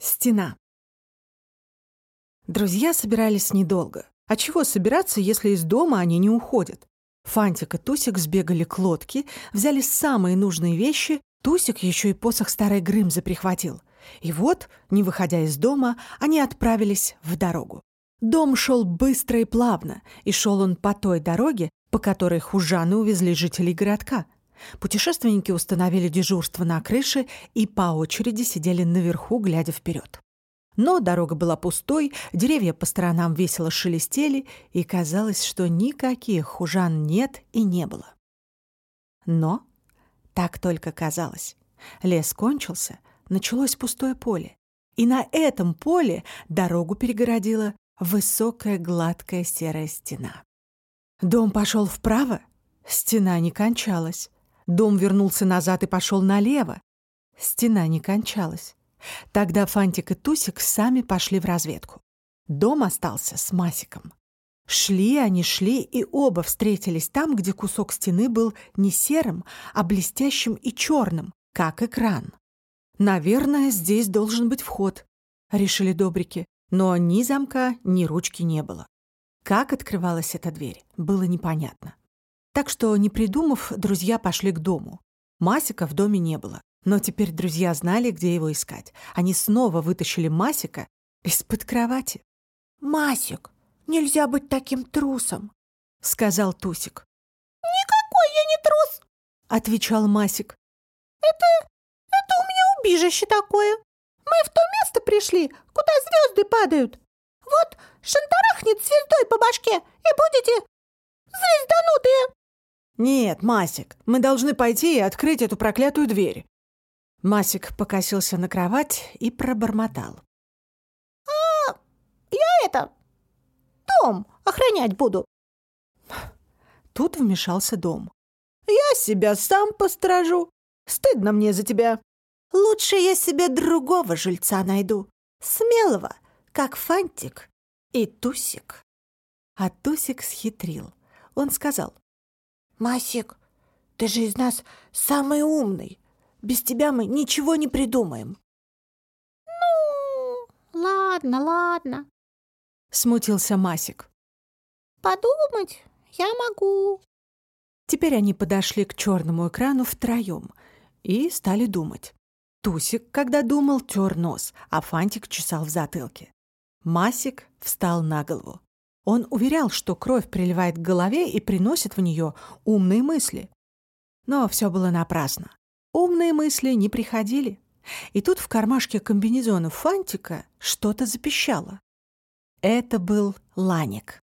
Стена. Друзья собирались недолго. А чего собираться, если из дома они не уходят? Фантик и Тусик сбегали к лодке, взяли самые нужные вещи, Тусик еще и посох старой Грымзы прихватил. И вот, не выходя из дома, они отправились в дорогу. Дом шел быстро и плавно, и шел он по той дороге, по которой хужаны увезли жителей городка — Путешественники установили дежурство на крыше и по очереди сидели наверху, глядя вперед. Но дорога была пустой, деревья по сторонам весело шелестели, и казалось, что никаких хужан нет и не было. Но так только казалось. Лес кончился, началось пустое поле. И на этом поле дорогу перегородила высокая гладкая серая стена. Дом пошел вправо, стена не кончалась. Дом вернулся назад и пошел налево. Стена не кончалась. Тогда Фантик и Тусик сами пошли в разведку. Дом остался с Масиком. Шли они, шли, и оба встретились там, где кусок стены был не серым, а блестящим и черным, как экран. «Наверное, здесь должен быть вход», — решили добрики, но ни замка, ни ручки не было. Как открывалась эта дверь, было непонятно. Так что, не придумав, друзья пошли к дому. Масика в доме не было. Но теперь друзья знали, где его искать. Они снова вытащили Масика из-под кровати. «Масик, нельзя быть таким трусом», — сказал Тусик. «Никакой я не трус», — отвечал Масик. «Это... это у меня убежище такое. Мы в то место пришли, куда звезды падают. Вот шантарахнет звездой по башке, и будете звезданутые». «Нет, Масик, мы должны пойти и открыть эту проклятую дверь». Масик покосился на кровать и пробормотал. «А, я это... дом охранять буду». Тут вмешался дом. «Я себя сам посторожу. Стыдно мне за тебя. Лучше я себе другого жильца найду. Смелого, как Фантик и Тусик». А Тусик схитрил. Он сказал. «Масик, ты же из нас самый умный. Без тебя мы ничего не придумаем». «Ну, ладно, ладно», — смутился Масик. «Подумать я могу». Теперь они подошли к черному экрану втроем и стали думать. Тусик, когда думал, тер нос, а Фантик чесал в затылке. Масик встал на голову. Он уверял, что кровь приливает к голове и приносит в нее умные мысли. Но все было напрасно. Умные мысли не приходили. И тут в кармашке комбинезона Фантика что-то запищало. Это был Ланик.